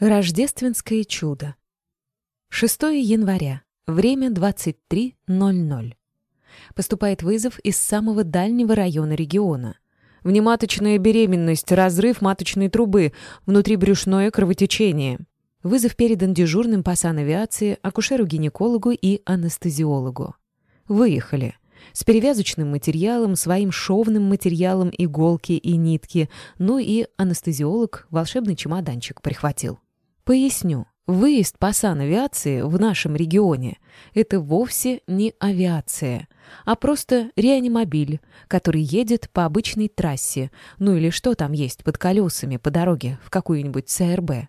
Рождественское чудо. 6 января. Время 23.00. Поступает вызов из самого дальнего района региона. Внематочная беременность, разрыв маточной трубы, внутрибрюшное кровотечение. Вызов передан дежурным по санавиации, акушеру-гинекологу и анестезиологу. Выехали. С перевязочным материалом, своим шовным материалом, иголки и нитки, ну и анестезиолог волшебный чемоданчик прихватил. Поясню. Выезд по санавиации в нашем регионе – это вовсе не авиация, а просто реанимобиль, который едет по обычной трассе, ну или что там есть под колесами по дороге в какую-нибудь ЦРБ.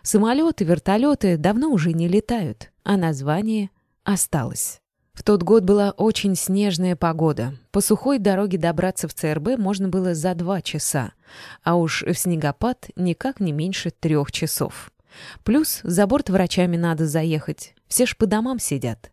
Самолеты, вертолеты давно уже не летают, а название осталось. В тот год была очень снежная погода. По сухой дороге добраться в ЦРБ можно было за два часа, а уж в снегопад никак не меньше трех часов. Плюс за борт врачами надо заехать. Все ж по домам сидят.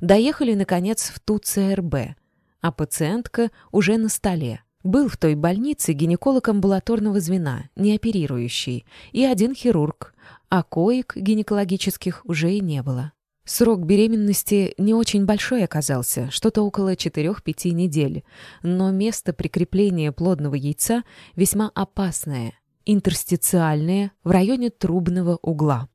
Доехали, наконец, в ту ЦРБ. А пациентка уже на столе. Был в той больнице гинеколог амбулаторного звена, не оперирующий, и один хирург, а коек гинекологических уже и не было. Срок беременности не очень большой оказался, что-то около 4-5 недель, но место прикрепления плодного яйца весьма опасное – интерстициальные в районе трубного угла.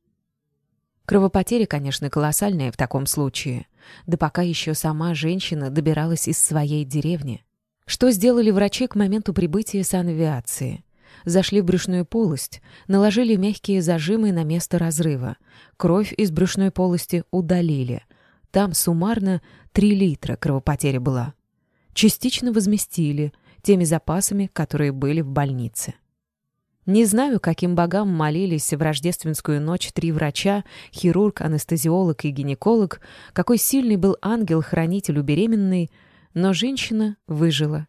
Кровопотеря, конечно, колоссальная в таком случае. Да пока еще сама женщина добиралась из своей деревни. Что сделали врачи к моменту прибытия санавиации? Зашли в брюшную полость, наложили мягкие зажимы на место разрыва. Кровь из брюшной полости удалили. Там суммарно 3 литра кровопотери была. Частично возместили теми запасами, которые были в больнице. Не знаю, каким богам молились в рождественскую ночь три врача, хирург, анестезиолог и гинеколог, какой сильный был ангел-хранитель у беременной, но женщина выжила.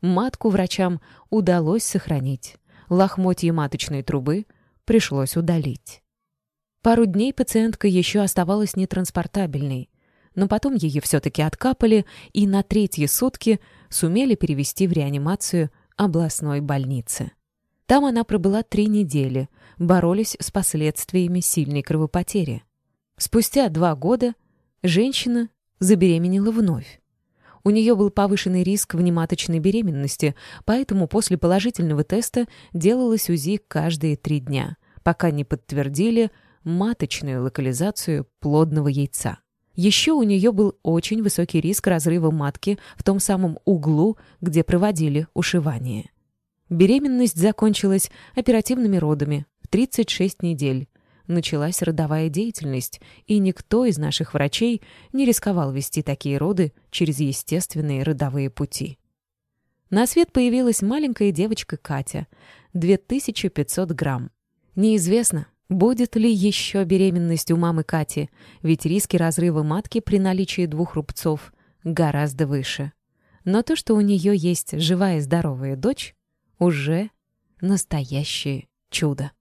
Матку врачам удалось сохранить. Лохмотье маточной трубы пришлось удалить. Пару дней пациентка еще оставалась нетранспортабельной, но потом ее все-таки откапали и на третьи сутки сумели перевести в реанимацию областной больницы. Там она пробыла три недели, боролись с последствиями сильной кровопотери. Спустя два года женщина забеременела вновь. У нее был повышенный риск внематочной беременности, поэтому после положительного теста делалось УЗИ каждые три дня, пока не подтвердили маточную локализацию плодного яйца. Еще у нее был очень высокий риск разрыва матки в том самом углу, где проводили ушивание. Беременность закончилась оперативными родами в 36 недель. Началась родовая деятельность, и никто из наших врачей не рисковал вести такие роды через естественные родовые пути. На свет появилась маленькая девочка Катя, 2500 грамм. Неизвестно, будет ли еще беременность у мамы Кати, ведь риски разрыва матки при наличии двух рубцов гораздо выше. Но то, что у нее есть живая здоровая дочь, уже настоящее чудо.